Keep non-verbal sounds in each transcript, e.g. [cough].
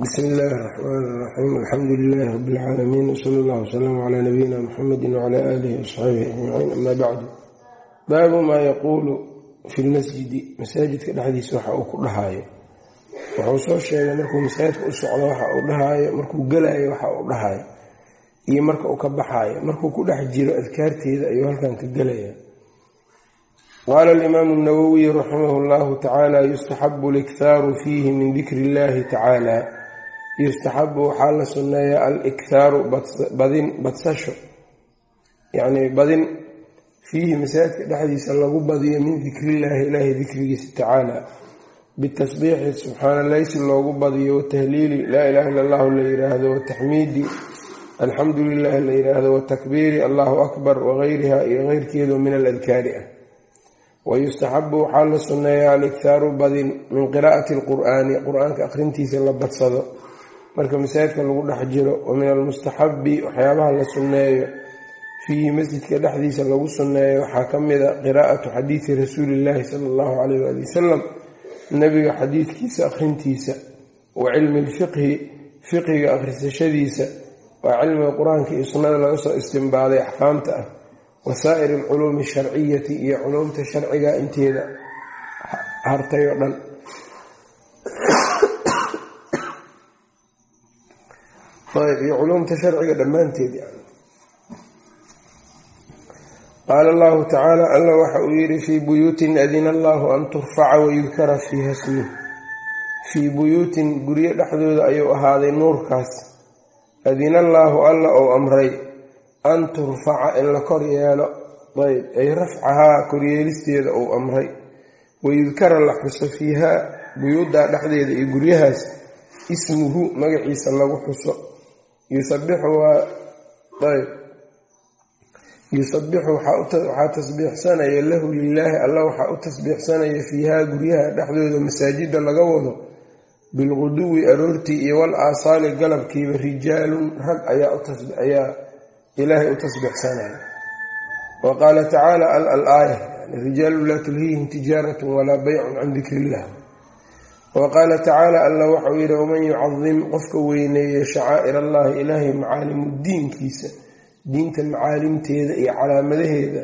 bsmi illaahi raxmaan raxiim alxamdu lilaahi rabi lcaalamiin wsala allah wslama calaa nabiyina muxamedi wcala aalihi wasaxaabihi ajmaciin ama bacdu baabu maa yaquulu fi lmasjidi masaajidka dhexdiisa waxa uu ku dhahaayo wuxuu soo sheegay markuu masaajidka u socdo waxa uu dhahaayo markuu gelayo waxa uu dhahaayo iyo marka uu ka baxaayo markuu ku dhex jiro adkaarteeda ayuu halkan ka gelaya qaala alimaamu nawowiy raximah llahu tacaala yustaxabu likhaaru fiihi min dikri illahi tacaala yustaxabu waxaa la sunneeyaa alikhaaru badin badsasho. Yacnii badin fiihi masaajidka dhexdiisa lagu badiyo min dikrillaahi ilaahi dikrigiisa tacaala. Bitasbiixi subxaana laysi loogu badiyo watahliili laa ilaha illa allahu la yiraahdo wataxmiidi alxamdu lilahi la yiraahdo watakbiiri allahu akbar wagayriha iyo keyrkeedu min aladkaari ah. Wayustaxabu waxaa la sunneeyaa alikhaaru badin min qiraa'ati alqur'aani qur'aanka akhrintiisa la badsado marka masaajidka lagu dhex jiro wa min almustaxabi waxyaabaha la sunneeyo fiihi masjidka dhexdiisa lagu sunneeyo waxaa ka mida qiraa'atu xadiidi rasuulillaahi sala allahu calayh waali wasalam nebiga xadiidkiisa akhrintiisa wa cilmi lfiqhi fiqiga akhrisashadiisa waa cilmiga qur'aanka iyo sunnada laga soo istimbaaday axkaamta ah wasaa'ir alculuumi asharciyati iyo culuumta sharciga inteeda hartay oo dhan iyo culuumta sharciga dhammaanteed qaala allahu tacaala alla waxa uu yidhi fii buyuutin adina allahu an turfaca wayudkara fiiha smuh fii buyuutin guryo dhexdooda ayuu ahaaday nuurkaas adina allaahu alla ou amray an turfaca in la kor yeelo ayb ay rafcahaa koryeelisteeda uu amray wayudkara la xuso fiihaa buyuuddaa dhexdeeda iyo guryahaas ismuhu magaciisa lagu xuso yusabixu waxaa tasbiixsanaya lahu lilaahi alla waxaa u tasbiixsanaya fiihaa guryaha dhexdooda masaajida laga wado bilquduwi aroortii iyo wal aasaali galabkiiba rijaalun rag ayaa ilaahay u tasbiixsanaya. Wa qaala tacaala al aaya rijaalu laa tulhiihim tijaaratun walaa baycun can dikri illah wa qaala tacaala alla waxau yidhi waman yucadim qofka weyneeya shacaa'ir allahi ilaahay macaalimu diinkiisa diinta macaalimteeda iyo calaamadaheeda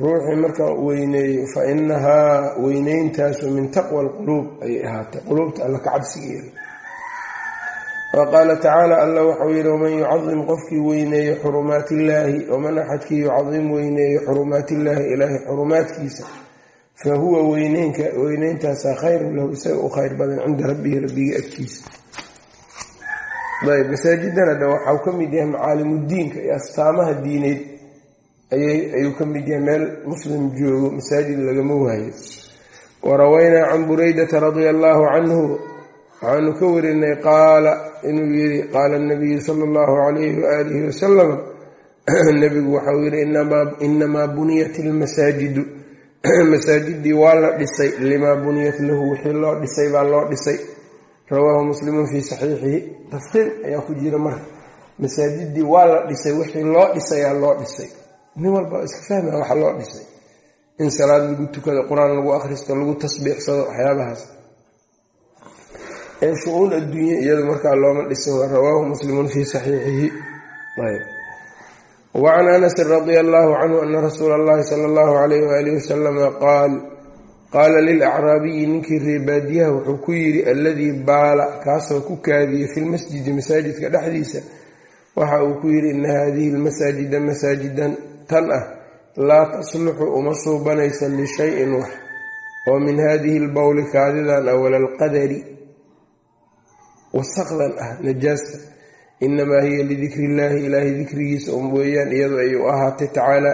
ruuxii markaa weyneeyo fa inahaa weyneyntaasu min taqwa alquluub ayay ahaatay. Quluubta alla ka cabsigeeda. Wa qaala tacaala alla waxau yidhi waman yucadim qofkii weyneeyo xurumaatillaahi waman axadkii yucadim weyneeyo xurumaatillaahi ilaahay xurumaadkiisa fa huwa weyneyntaasa khayrun lahu isaga u khayr badan cinda rabbihi rabbigii agtiisa. Ayb masaajidana dha waxau ka mid yahay macaalimudiinka iyo astaamaha diineed. Ayuu ka mid yahay meel muslim joogo masaajid lagama waayo. Warawaynaa can buraydata radia allaahu canhu waxaanu ka warinay qaala inuu yidhi qaala nabiyu sala allahu calayhi waaalihi wasalam [clears throat] nebigu waxau yidhi inamaa buniyat ilmasaajidu [clears throat] masaajidii waa la dhisay limaa buniyat lahu wixii loo dhisay baa loo dhisay. Rawaahu muslimun fii saxiixihi. Tafkiim ayaa ku jira marka masaajidii waa la dhisay wixii loo dhisayaa loo dhisay. Nin walba iska fahmaa waxa loo dhisay. In salaad lagu tukado qur'aan lagu akhristo lagu tasbiixsado waxyaabahaas. Ee shu-uun adduunye iyadu markaa looma dhisin rawaahu muslimun fii saxiixihi wacan anasin radia allaahu canhu ana rasuula allahi sala allahu calayh waalihi wasalama qaal qaala lilacraabiyi ninkii reebaadiyaha wuxuu ku yidhi alladii baala kaasoo ku kaadiyey filmasjidi masaajidka dhexdiisa waxa uu ku yidhi ina haadihi lmasaajida masaajidan tan ah laa tasluxu uma suubanaysa lishayin wax oo min haadihi lbowli kaadidan ah walalqadari wasaqdan ah najaasta inamaa hiya lidikri illaahi ilaahay dikrigiisa un weeyaan ay u ahaatay tacaala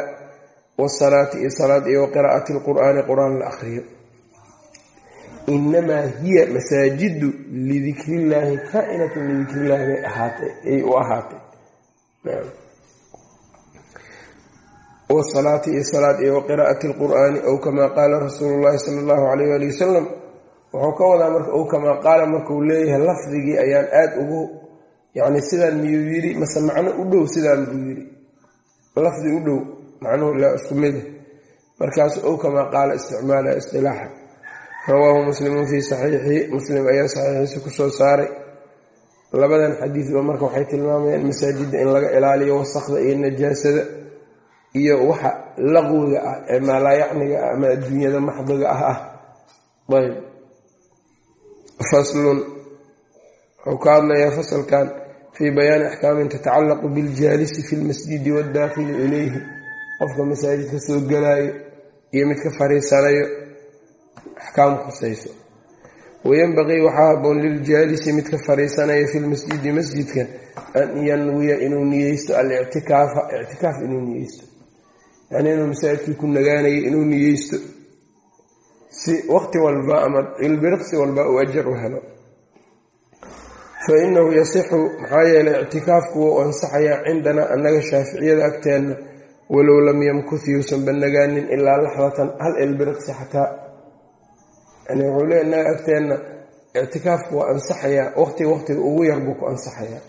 wasalaati iyo salaad iyo waqiraa'ati lqur'aani qur'aan la akhriyo inamaa hiya masaajidu lidikrillaahi kaa-inatun lidikrillahi bay ahaatay ay u ahaatay wasalaati iyo salaad iyo waqiraa'ati lqur'aani ow kamaa qaala rasuulu llahi sala allahu calayh ali wasalam wuxuu ka wadaa marka ow kamaa qaala markuu leeyahay lafdigii ayaan aada ugu yacni sidaan miyuu yidhi? Mase macno u dhow sidaan buu yidhi. Lafdi u dhow macnuhu laa isku mida markaasu ow kamaa qaala isticmaala isdilaaxa rawaahu muslimun fii saxiixihi. Muslim ayaa saxiixiisa ku soo saaray. Labadan xadiidba marka waxay tilmaamayaan masaajidda in laga ilaaliyo wasakda iyo najaasada iyo waxa laqwiga ah ee maalaayacniga ah ama adduunyada maxdiga ah ah. Ayb faslun. Wuxuu ka hadlayaa fasalkan fii bayaani axkaamin tatacallaqu biljaalisi fi lmasjidi waddaakhili ilayhi qofka masaajidka soo galaayo iyo midka fariisanayo axkaam khusayso wayanbaqii waxaa haboon liljaalisi midka fariisanaya fi lmasjidi masjidka an yanwiya inuu niyeysto alictikaafa ictikaaf inuu niyeysto yacnii inuu masaajidkii ku nagaanayo inuu niyeysto si waqti walba ama ilbiriqsi walba uu ajar u helo fa inahu yasixu maxaa yeelay ictikaafku wuu ansaxayaa cindanaa annaga shaaficiyada agteenna walow lam yamkuth yuusan banagaanin ilaa laxdatan hal ilbiriqsi xataa. Yani wuxuu leey annaga agteenna ictikaafku waa ansaxayaa waqti waqtiga ugu yar buu ku ansaxayaa.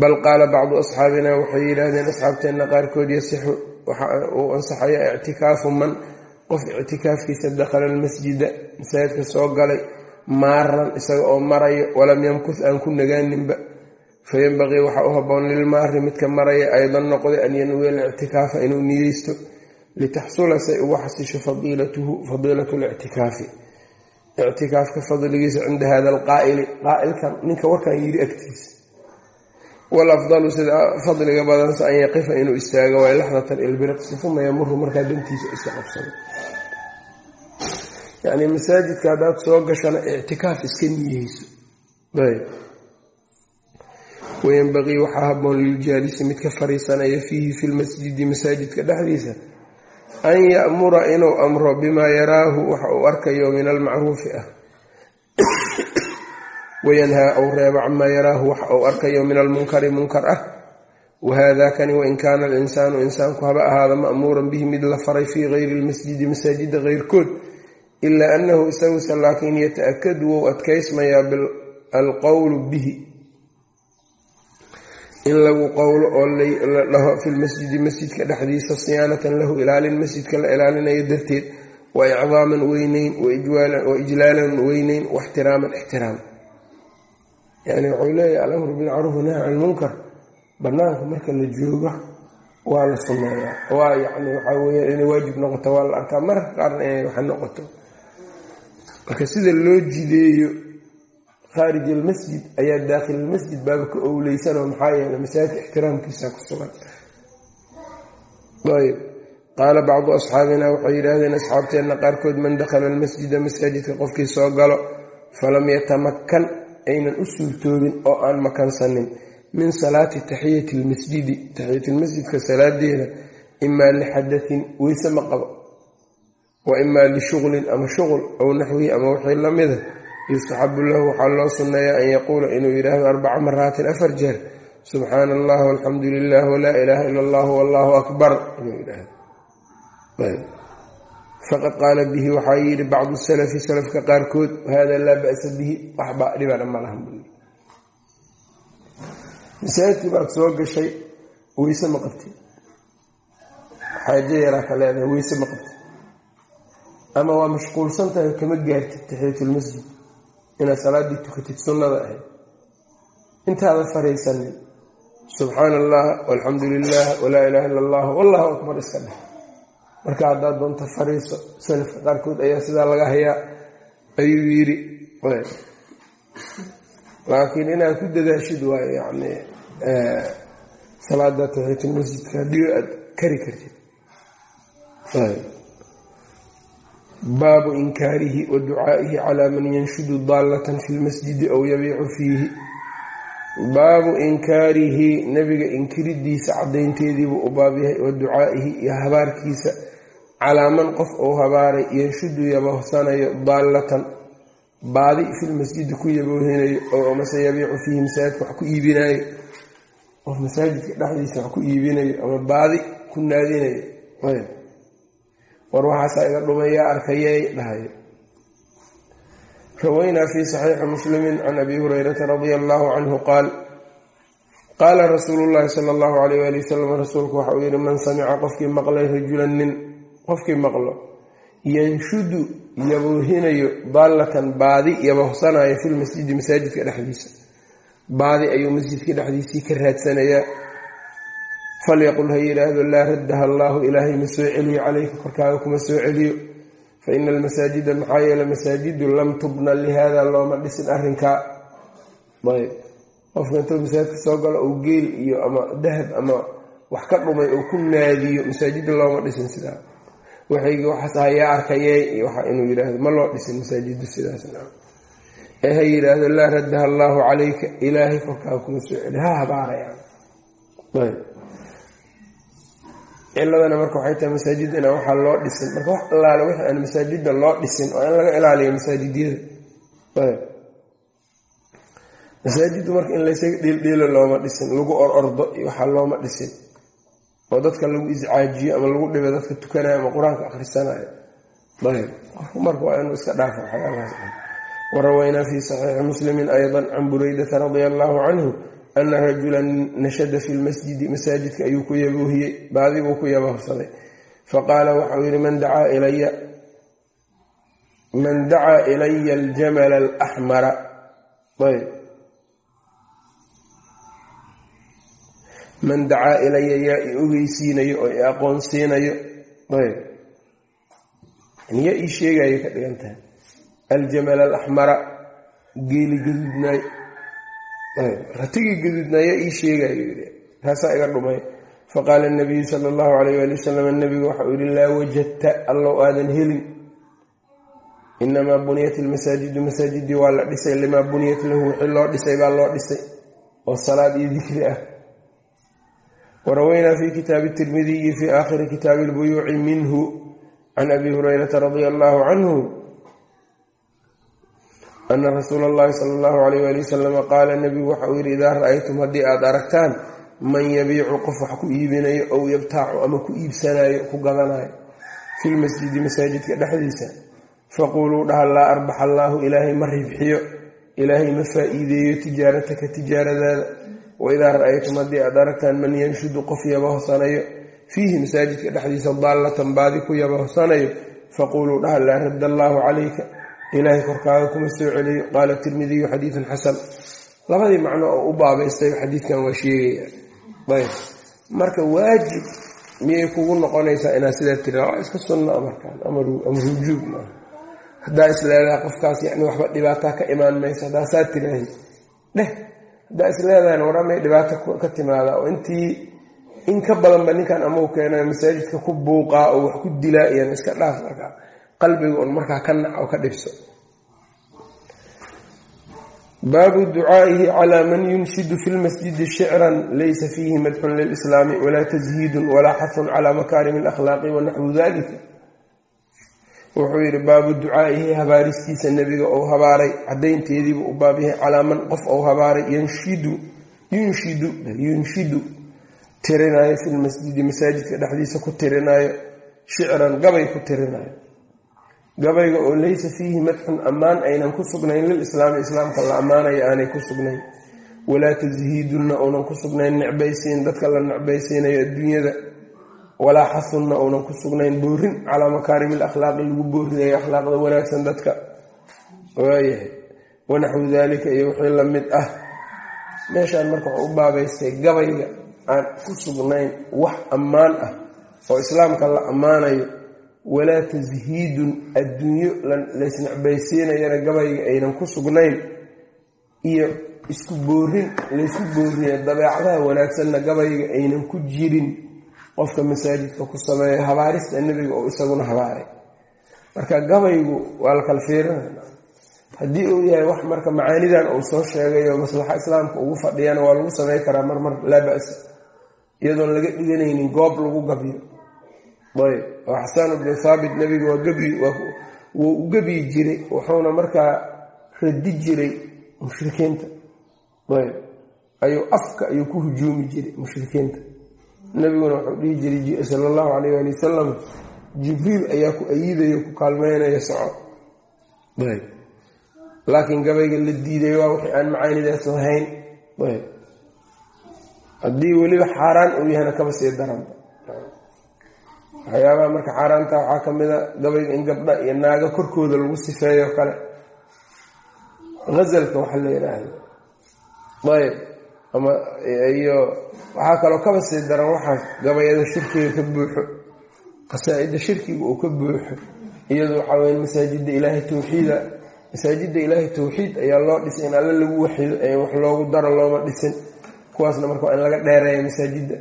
Bal qaala bacdu asxaabina waxay yidhaahdeen asxaabteenna qaarkood yasixu uu ansaxayaa ictikaafu man qof ictikaafkiisa dakhala almasjida masaajidka soo galay maaran isaga oo marayo walam yamkuth aan ku nagaaninba. Fayanbaqii waxaa u haboon lilmaari midka maraya aydan noqday an yanwiya alictikaafa inuu niyeysto litaxsula say ugu xasisho fadiilatuhu fadiilatu lictikaafi ictikaafka fadligiisa cinda hada alqaa'ili qaa'ilkan ninka warkan yiri agtiisa. Walafdalu sida fadliga badanse an yaqifa inuu istaago waay laxdatan ilbiriqsi uma yamuru markaa dantiisa iska qabsado yacnii masaajidka haddaad soo gashana ictikaaf iska niyeyso. Wayanbaqii waxaa haboon liljaalisi midka fariisanaya fiihi fi lmasjidi masaajidka dhexdiisa an ya'mura inuu amro bimaa yaraahu waxa uu arkayo min almacruufi ah. Wayanhaa ou reebo camaa yaraahu waxa uu arkayo min almunkari munkar ah. Wahaadakani wain kaana alinsaanu insaanku haba ahaada ma'muuran bihi mid la faray fii gayri lmasjidi masaajida keyrkood ilaa annahu isaguse laakiin yata-akadu wou adkaysmayaa alqowlu bihi in lagu qowlo oo la dhaho fi lmasjidi masjidka dhexdiisa siyaanatan lahu ilaalin masjidka la ilaalinayo darteed wa icdaaman weyneyn wa ijlaalan weyneyn waxtiraaman ixtiraam yani wuxuu leeyahay alamru bilmacruuf nahy can lmunkar banaanka marka la joogo waa la sumeeyaa waa yani waxaa weya inay waajib noqoto waa la arkaa mararka qaarna inay waxa noqoto marka sida loo jideeyo khaarij almasjid ayaa daakhil almasjid baaba ka owleysanoo maxaa yeele masaajidka ixtiraamkiisa ku sugan. Ayb qaala bacdu asxaabina waxay yidhaahdeen asxaabteenna qaarkood man dakhala almasjida masaajidka qofkii soo galo falam yatamakan aynan u suurtoobin oo aan makansanin min salaati taxiyati almasjidi taxiyatilmasjidka salaadeeda imaa lixadatin weyse ma qabo wa imaa lishuqlin ama shuql ow naxwihi ama wixii lamida yustaxabu lahu waxaa loo sunneeyaa an yaquula inuu yidhaahdo arbaca maraatin afar jeer subxaana allah walxamdu lilah walaa ilaaha ila allah wallahu akbar inuu yidhaahdo. Qaala bihi waxaa yidhi bacdu salafi salafka qaarkood wahada laa ba'sa bihi. Waxba dhibana ma lahan buu masaajidkii baad soo gashay weyse ma qabtid xaajo yaraa ka leedahay weyse ma qabtid ama waa mashquulsan tahay kama gaartid taxiyatulmasjid inaad salaaddii tukatid sunnada ahayd. Intaadan fariisanin subxaana allah walxamdu lilah walaa ilaaha illa allah wallahu akbar iska dheh. Marka haddaad doonto fariiso salafka qaarkood ayaa sidaa laga hayaa. Ayuu yidhi laakiin inaad ku dadaashid waayo yani salaada taxiyatulmasjidka haddii aad kari kartid baabu inkaarihi wa ducaa'ihi calaa man yanshudu daallatan fi lmasjidi aw yabiicu fiihi. Baabu inkaarihi nebiga inkiridiisa caddaynteediibuu u baab yahay wa ducaa'ihi iyo habaarkiisa calaa man qof uu habaaray yanshudu yaboohsanayo daallatan baadi filmasjidi ku yaboohinayo oo amase yabiicu fiihi masaajidka wax ku iibinayo qof masaajidka dhexdiisa wax ku iibinayo ama baadi ku naadinayo war waxaasaa iga dhumayaa arkayay dhahayo rawaynaa fi saxiixi muslimin can abi hurayrata radia allahu canhu qaal qaala rasuulu llaahi sala allahu alayh waali wasalam rasuulku waxa uu yihi man samica qofkii maqlay rajulan nin qofkii maqlo yanshudu yaboohinayo daallatan baadi yabohsanayo filmasjidi masaajidka dhexdiisa. Baadi ayuu masjidka dhexdiisii ka raadsanayaa falyaqul ha yidhaahdo laa raddaha allaahu ilaahay ma soo celiyo calayka korkaaga kuma soo celiyo fa ina almasaajida maxaa yeele masaajidu lam tubna lihaada looma dhisin arrinkaa ayb qofka intuu masaajidka soo galo ou geel iyo ama dahab ama wax ka dhumay oo ku naadiyo masaajida looma dhisin sidaa waxaygii waxaas aha yaa arkayey iyo waxa inuu yidhaahdo ma loo dhisin masaajidu sidaas ee ha yidhaahdo laa raddaha allaahu calayka ilaahay korkaaga kuma soo celi ha habaarayaan ciladana marka waxay tahay masaajidda inaan waxaa loo dhisin. Marka wax allaale wixii aan masaajidda loo dhisin oo in laga ilaaliyo masaajidyada masaajiddu marka in laysaga dhiildhiilo looma dhisin lagu or ordo iyo waxaa looma dhisin. Oo dadka lagu iscaajiyo ama lagu dhibo dadka tukanayo ama qur'aanka akhrisanayo ayb. Qofku marka waa inuu iska dhaafo waxyaabahaas warawaynaa fii saxiixi muslimin ayda can buraydata radia allaahu canhu ana rajulan nashada fi lmasjidi masaajidka ayuu ku yaboohiyey baadiguu ku yabahsaday faqaala waxau yihi man dacaa ilaya aljamala alaxmara man dacaa ilaya yaa i ogeysiinayo oo i aqoonsiinayo ayb yaa ii sheegayo ka dhigan tahay aljamal alaxmara geeli gaduudnaay ratigii gaduudnaay yaa ii sheegayo taasaa iga dhumay. Faqaala nabiyu sala allahu alayh waali wasalam nabigu waxau yihi laa wajadta allow aadan helin. Inamaa buniyat ilmasaajidu masaajidii waa la dhisay limaa buniyat lahu wixii loo dhisay baa loo dhisay. Oo salaad iyo dikri ah. Warawaynaa fi kitaabi tirmidiyi fi aakhiri kitaabi lbuyuuci minhu can abi hurayrata radia allahu canhu ana rasuula allahi sala allahu alayh wali wasalama qaala nebigu waxa uu yidhi idaa ra'aytum haddii aad aragtaan man yabiicu qof wax ku iibinayo ow yabtaacu ama ku iibsanayo ku gadanayo filmasjidi masaajidka dhexdiisa faquuluu dhaha laa arbax allaahu ilaahay ma ribxiyo ilaahay ma faa-iideeyo tijaarataka tijaaradaada waidaa ra'aytum haddii aad aragtaan man yanshudu qof yabahsanayo fiihi masaajidka dhexdiisa daallatan baadi ku yabahsanayo faquuluu dhaha laa radda allaahu calayka ilaahay korkaaga kuma soo celiyo. Qaala tirmidiyu xadiidun xasan. Labadii macno oo u baabaystay xadiidkan waa sheegaya. Ayb. Marka waajib miyay kugu noqonaysaa inaad sidaa tira waa iska sunna markaan amar wujuub maaha haddaa isleedahay qofkaas yani waxba dhibaataa ka imaan maysa haddaa saa tiraahid. Dheh. Haddaa isleedahan war amay dhibaato ka timaada oo intii in ka badanba ninkan amau keena masaajidka ku buuqaa oo wax ku dilaa iyan iska dhaaf markaa qalbiga un markaa ka nac oo ka dhibso. Baabu ducaa'ihi calaa man yunshidu fi lmasjidi shicran laysa fiihi madxun lilislaami walaa tashiidun walaa xafun calaa makaarimi alakhlaaqi wanaxwu dalika wuxuu yidhi baabu ducaa'ihi habaaristiisa nebiga ou habaaray cadaynteediibu u baab yahay calaa man qof ou habaaray yunshidu tirinaayo fi lmasjidi masaajidka dhexdiisa ku tirinaayo shicran gabay ku tirinaayo gabayga oo laysa fiihi madxun ammaan aynan ku sugnayn lilislaami islaamka la ammaanayo aanay ku sugnayn. Walaa tashiidunna uunan ku sugnayn necbaysiin. Dadka la necbaysiinayo adduunyada. Walaa xasunna uunan ku sugnayn boorin calaa makaarimi alakhlaaqi lagu boorinayo akhlaaqda wanaagsan dadka. Waayahay wanaxwu daalika iyo wixii la mid ah. Meeshaan marka waxuu u baabaystay gabayga aan ku sugnayn wax ammaan ah oo islaamka la ammaanayo walaa tashiidun adduunyo laysnecbaysiinayana gabayga aynan ku sugnayn iyo isku boorin laysku booriya dabeecadaha wanaagsanna gabayga aynan ku jirin. Qofka masaajidka ku sameeya habaarista nebiga oo isaguna habaaray. Marka gabaygu waa la kala fiirinaya haddii uu yahay wax marka macaanidan uu soo sheegayo maslaxa islaamka ugu fadhiyana waa lagu samey karaa marmar laa ba'sa. Iyadoon laga dhiganaynin goob lagu gabiyo. Ayb oo xasaan ibnu thaabit nebiga waa gabi wuu u gebyi jiray wuxuuna markaa radi jiray mushrikiinta. Ayuu afka ayuu ku hujuumi jiray mushrikiinta. Nebiguna wuxuu dhihi jiray sala allahu calayh ali wasalam jibriil ayaa ku ayidayo ku kaalmeynaya soco. Laakiin gabayga la diiday waa wixii aan macaanidaas lahayn. Haddii weliba xaaraan uu yahayna kaba sii daranba waxyaabaha marka xaaraanta waxaa ka mid a gabayga in gabdha iyo naago korkooda lagu sifeeyo kale. Hazalka waxa la yidhaahdo ayb ama iyo waxaa kaloo kaba sii daran waxaa gabayada shirkiga ka buuxo qasaa-ida shirkiga uu ka buuxo iyadu waxaa weya masaajida ilaahay tawxiida masaajidda ilaahay tawxiid ayaa loo dhisay in alle lagu waxido wax loogu daro looma dhisin kuwaasna marka waa in laga dheereeya masaajidda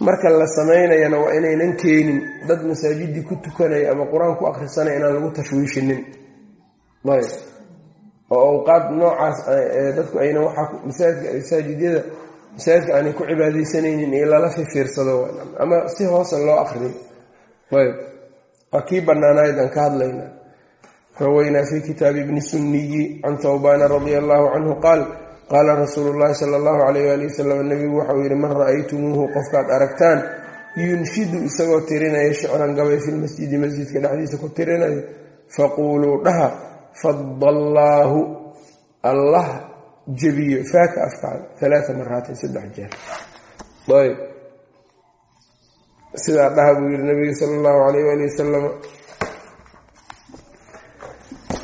marka la samaynayana waa inaynan keenin. Dad masaajidii ku tukanaya ama qur'aan ku akhrisanaya inaan lagu tashwiishinin. Ayb oo awqaad noocaas dadku ayna waxaa masaajidyada masaajidka aanay ku cibaadaysanaynin iyo lala fifiirsado ama si hoose loo akriyo ayb waa kii banaanayd aan ka hadlayna. Rawaynaa fi kitaabi ibni sunniyi can tawbaana radia allahu canhu qaal qaala rasuulu llahi sala allahu alayh ali wasalam nabigu waxau yidhi man ra'aytumuuhu qofkaad aragtaan yunshidu isagoo tirinaya shicran gabay filmasjidi masjidka dhexdiisa ku tirinayo faquuluu dhaha fadallaahu allah jebiyo faaka afkaada alaaa maraatin saddex jeer. Ayb. Sidaa dhaha buu yihi nabiga sala allahu alayh ali wasalam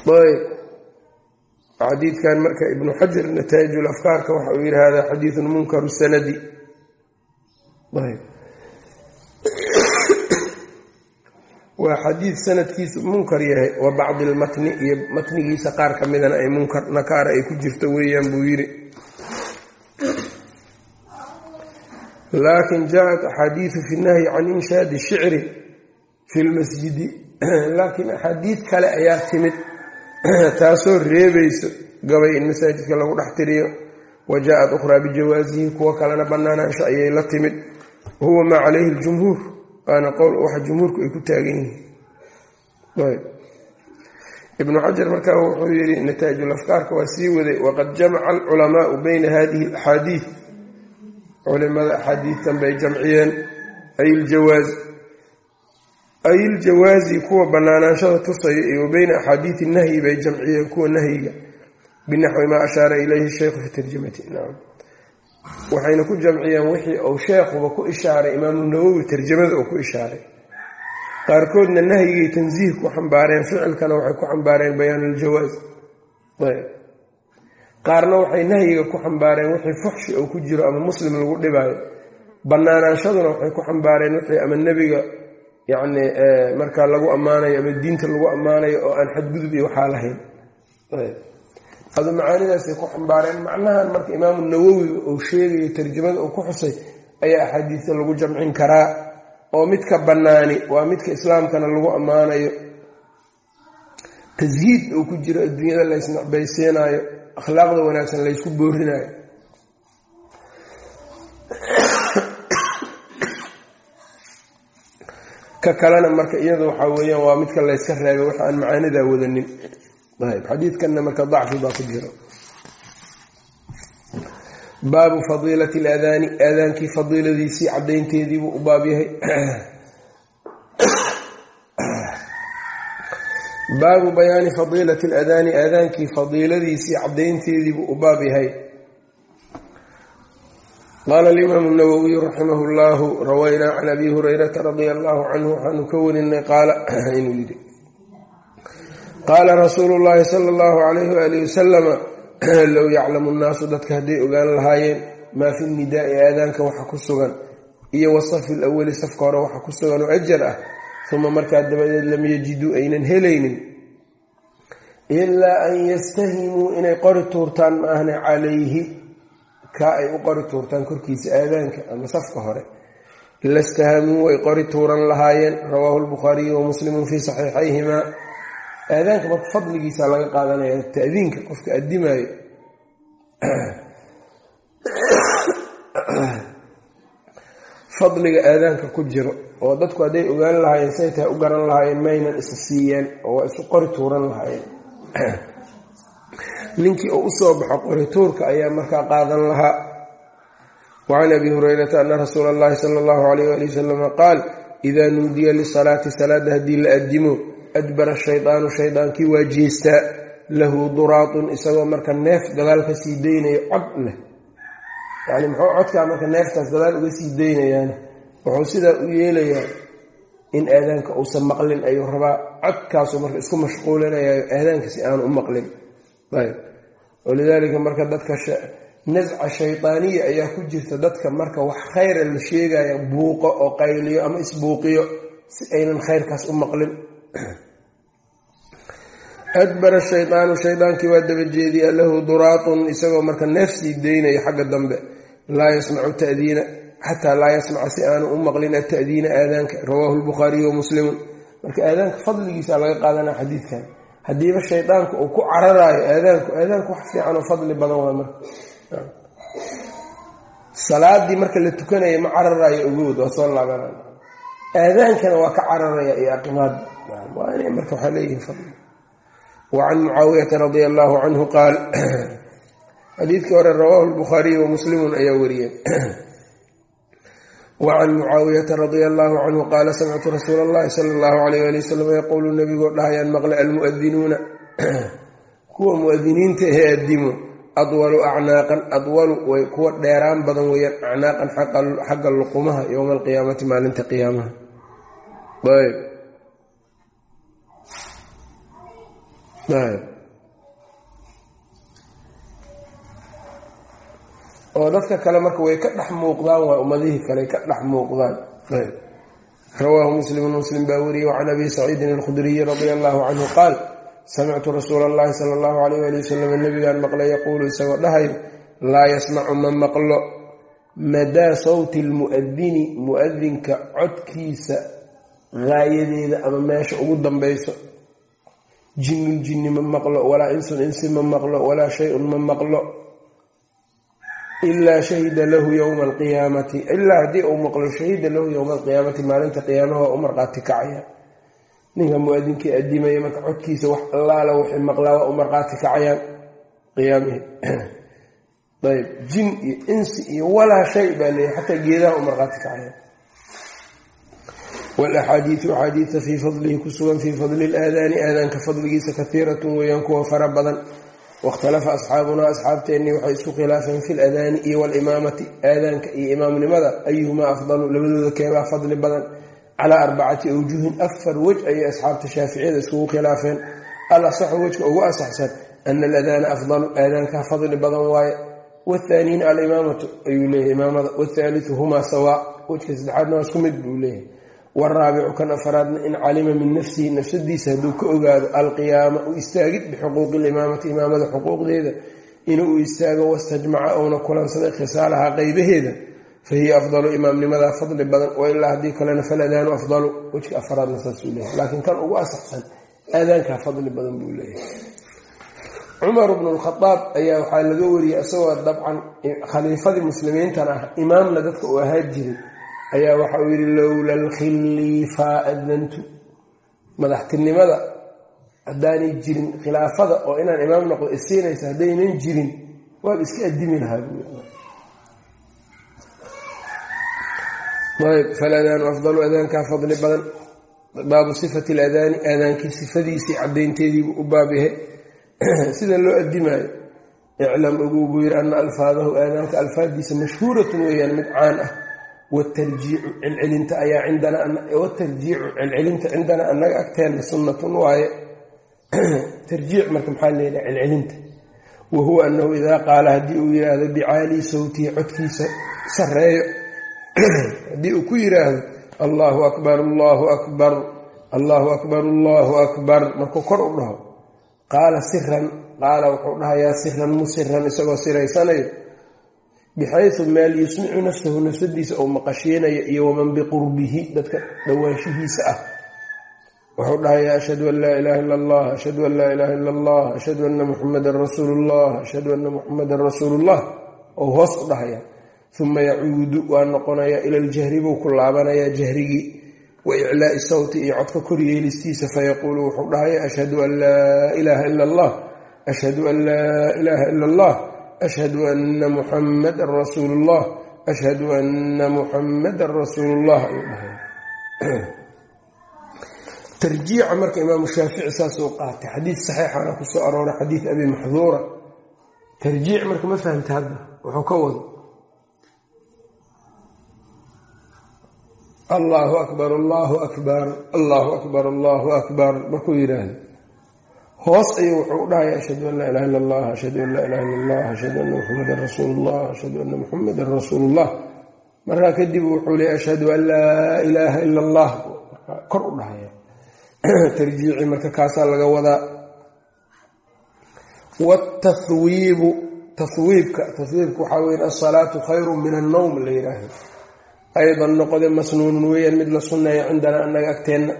ayb xadiidkan marka ibnu xajar nataa'ij afkaarka waxa uu yihi hada xadiidun munkaru sanadi. [coughs] Waa xadiid sanadkiisu munkar yahay wa bacdi lmatni iyo matnigiisa qaar ka midana ay munkar nakaara ay ku jirto weeyaan buu yidhi. [coughs] Laakin jaaءat axaadiidu fi nahyi can inshaadi shicri fi lmasjidi [coughs] laakiin axaadiid kale ayaa timid [clears throat] taasoo reebayso gabay in masaajidka lagu dhex tiriyo. Wa jaa-at ukhraa bijawaasihi kuwo kalena banaanaansho ayay la timid. Wahuwa maa calayhi ljumhuur waana qowl waxa jumhuurku ay ku taagan yihiin. Ibnu xajar markaa wuxuu yidhi nataa'ijul afkaarka waa sii waday. Waqad jamaca alculamaau bayna hadihi alaxaadiid culimada axaadiidtan bay jamciyeen. Ay iljawaaz ay iljawaazi kuwa banaanaanshada tusaya iyo wa beyna axaadiidi nahyi bay jamciyeen kuwa nahyiga. Binaxwi maa ashaara ilayhi sheikhu fi tarjamati. Waxayna ku jamciyeen wixii uu sheekhuba ku ishaaray imaamu nawowi tarjamada uu ku ishaaray. Qaarkoodna nahyigay tansiih ku xambaareen ficilkana waxay ku xambaareen bayaanuuljawaaz qaarna waxay nahyiga ku xambaareen wixii fuxshi uu ku jiro ama muslim lagu dhibaayo. Banaanaanshaduna waxay ku xambaareen wixii ama nebiga yacni markaa lagu ammaanayo ama diinta lagu ammaanayo oo aan xadgudub iyo waxaa lahayn. Adu macaanidaasay ku xambaareen. Macnahan marka imaamu nawowi uu sheegayo tarjamada uu ku xusay ayaa axaadiista lagu jamcin karaa oo midka bannaani waa midka islaamkana lagu ammaanayo. Tashiid uu ku jiro adduunyada laysnacbaysiinaayo akhlaaqda wanaagsan laysku boorinayo ka kalena marka iyada waxaa weeyaan waa midka layska reebay wax aan macaanidaa wadanin. Ayb xadiidkanna marka dacfi baa ku jiro. Baabu fadiilati alaadaani aadaankii fadiiladiisii caddaynteediibuu u baab yahay. Baabu bayaani fadiilati alaadaani aadaankii fadiiladiisii caddaynteediibuu u baab yahay qaala alimaamu nawowiyu raximah llahu rawaynaa can abi hurayrata radia allahu canhu waxaanu ka warinay qaala inuu yidhi qaala rasuulu llaahi sala allahu calayhi waalihi wasalama low yaclamu nnaasu dadka hadday ogaan lahaayeen maa fi nidaai aadaanka waxa ku sugan iyo wasafi lawali safka hore waxa ku sugan oo ajar ah uma markaa dabadeed lam yajiduu aynan helaynin ilaa an yastahimuu inay qori tuurtaan ma ahna calayhi kaa ay u qori tuurtaan korkiisa aadaanka ama safka hore. Lastahamuu way qori tuuran lahaayeen rawaahu lbukhaariyu wa muslimun fii saxiixayhimaa aadaanka marka fadligiisa laga qaadanaya ta'diinka qofka addimaayo. Fadliga aadaanka ku jiro oo dadku hadday ogaan lahaayeen say tahay u garan lahaayeen maynan isa siiyeen oo waa isu qori tuuran lahaayeen ninkii uu u soo baxo qorituurka ayaa markaa qaadan lahaa. Wacan abi hurayrata ana rasuula allahi sala allahu alayh ali wasalama qaal idaa nuudiya lisalaati salaada haddii la addimo adbara shaydaanu shaydaankii waa jeestaa lahu duraatun isagoo marka neef gadaal ka sii daynayo cod leh. Yacni muxuu codkaa marka neeftaas gadaal uga sii daynayaan wuxuu sidaa u yeelayaa in aadaanka uusan maqlin ayuu rabaa codkaasuu marka isku mashquulinayayo aadaanka si aanu u maqlin walidaalika marka dadka nasca shaydaaniya ayaa ku jirta dadka marka wax khayra la sheegaya buuqo oo qayliyo ama isbuuqiyo si aynan khayrkaas u maqlin. [clears throat] Adbara shaydaanu shaydaankii waa daba jeediya lahu duraatun isagoo marka neefsii daynaya xagga dambe. Laa yasmacu tadiina xataa laa yasmaca si aanu u maqlin ata'diina aadaanka. Rawaahu lbukhaariyu wamuslimun marka aadaanka fadligiisa laga qaadanaa xadiidkan haddiiba shaydaanku uu ku cararaayo aadaanku aadaanku wax fiican oo fadli badan waa marka. Salaadii marka la tukanaya ma cararaayo ogood waa soo laabana aadaankana waa ka cararaya iyo aqimaada waa inay marka waxaa leeyihiin fadli. Wacan mucaawiyata radia allaahu canhu qaal [clears throat] xadiidkii hore rawaahu lbukhaariyu wamuslimun ayaa wariyey [clears throat] wacan mucaawiyata radia allaahu canhu qaala samictu rasuula allahi sala allahu alayh ali wasalam yaquulu nebigoo dhahayaan maqle almuadinuuna kuwa muadiniinta ehe adimo adwalu acnaaqan adwalu way kuwa dheeraan badan weeyaan acnaaqan xagga luqumaha yowma alqiyaamati maalinta qiyaamaha ayb oo dadka kale marka way ka dhex muuqdaan waa ummadihii kale ka dhex muuqdaan. Rawaahu muslimun muslim baa wariyey wacan abi saciidin alkhudriyi radia allahu canhu qaal samictu rasuula allahi sala allahu alayh ali wasalam nabigaan maqlay yaquulu isagoo dhahayo laa yasmacu ma maqlo madaa sawti lmu'adini mu'adinka codkiisa gaayadeeda ama meesha ugu dambayso jinnun jinni ma maqlo walaa insun insi ma maqlo walaa shay-un ma maqlo ilaa shahida lahu yowma alqiyaamati ilaa haddii uu maqlo shahida lahu yowma alqiyaamati maalinta qiyaamaha waa u marqaati kacaya ninka muadinkii adimaya marka codkiisa wax allaala wixii maqlaa waa u marqaati kacayaan qiyaamihii ayb jin iyo insi iyo walaa shay baa leeyahy xataa geedaha u marqaati kacayaan walaxaadiidu axaadiidta fii fadlihi ku fii fadli laadaani aadaanka fadligiisa kahiiratun weeyaan kuwa fara badan wakhtalafa asxaabunaa asxaabteennii waxay isku khilaafeen fi ladaani iyo walimaamati aadaanka iyo imaamnimada ayuhumaa afdalu labadooda keebaa fadli badan calaa arbacati awjuhin afar wej ayay asxaabta shaaficiyada iskugu khilaafeen al asaxu wejka ugu asaxsan ana aladaana afdalu aadaankaa fadli badan waaye wathaaniina alimaamatu ayuu leeyahy imaamada wathaaliu humaa sawaa wejka saddexaadna waa isku mid buu leeyahay waraabicu kan afaraadna in calima min nafsihi nafsadiisa hadduu ka ogaado alqiyaama u istaagid bixuquuqi limaamati imaamada xuquuqdeeda inuu u istaago wastajmaca uuna kulansaday khisaalaha qeybaheeda fa hiya afdalu imaamnimadaa fadli badan wailaa haddii kalena faladaanu afdalu wejka afaraadna saasuu leeyahay. Laakiin kan ugu asaxsan aadaankaa fadli badan buu leeyahay. Cumar bnu lkhadaab ayaa waxaa laga wariyey isagoo dabcan khaliifadii muslimiintan ah imaamna dadka uu ahaa jiray ayaa waxa uu yidhi lowla alkhiliifa adantu madaxtinimada haddaanay jirin khilaafada oo inaan imaam noqdo isiinaysa haddaynan jirin waaba iska adimi lahaa ayb faladaanu afdalu adaankaa fadli badan. Baabu sifati ladaani aadaankii sifadiisii cadaynteediibu u baabyahay [clears throat] sida loo adimaayo iclam ogu buu yidhi ana alfaadahu aadaanka alfaaddiisa mashhuuratun weeyaan mid caan ah watarjiicu celcelinta ayaa cindanaawatarjiicu celcelinta cindanaa annaga agteenna sunnatun waaye tarjiic marka maxaa leedaha celcelinta wa huwa annahu idaa qaala haddii uu yidhaahdo bicaalii sawtihi codkiisa sareeyo haddii uu ku yidhaahdo allaahu akbar allaahu akbar allaahu akbar allaahu akbar markuu kor u dhaho qaala siran qaala wuxuu dhahayaa siran musiran isagoo siraysanayo bixayu meel yusmicu nafsahu nafsadiisa ou maqashiinayo iyo waman biqurbihi dadka dhowaanshihiisa ah wuxuu dhahayaa ashhadu an laa ilaaha illa allah ashhadu an laa ilaaha illa allah ashhadu anna muxamadan rasuulu llah ashhadu anna muxamadan rasuulullah ou hoos u dhahaya uma yacuudu waa noqonayaa ila ljahri buu ku laabanayaa jahrigii wa iclaai sawti iyo codka koryeelistiisa fayaquulu wuxuu dhahaya ashhadu an laa ilaaha ila allah ashhadu an laa ilaaha ila allah ashhadu anna muxamadan rasuulu llah ashhadu anna muxamadan rasuulu llah ayuu dhahay tarjiica marka imaamu shaafici saasuu qaatay xadiid saxiixana ku soo arooray xadiid abi maxduura tarjiic marka ma fahamta hadda wuxuu ka wado allahu akbar allahu akbar allahu akbar yidhaahdo hoos ayuu wuxuu u dhahaya ashhadu an laa ilaha illa allah ashhadu an laa ilaha illa allah ashhadu anna muxamadan rasuulullah ashhadu anna muxamadan rasuulullah markaa kadib wuxuu leey ashhadu an laa ilaaha ila allah kor u dhahaya [clears throat] tarjiici marka kaasaa laga wadaa. Watathwiibu tahwiibka tahwiibka waxaa weya asalaatu khayru min annowm la yidhaahdo aydan noqode masnuunun weeyaan mid la sunneeya cindanaa annaga agteenna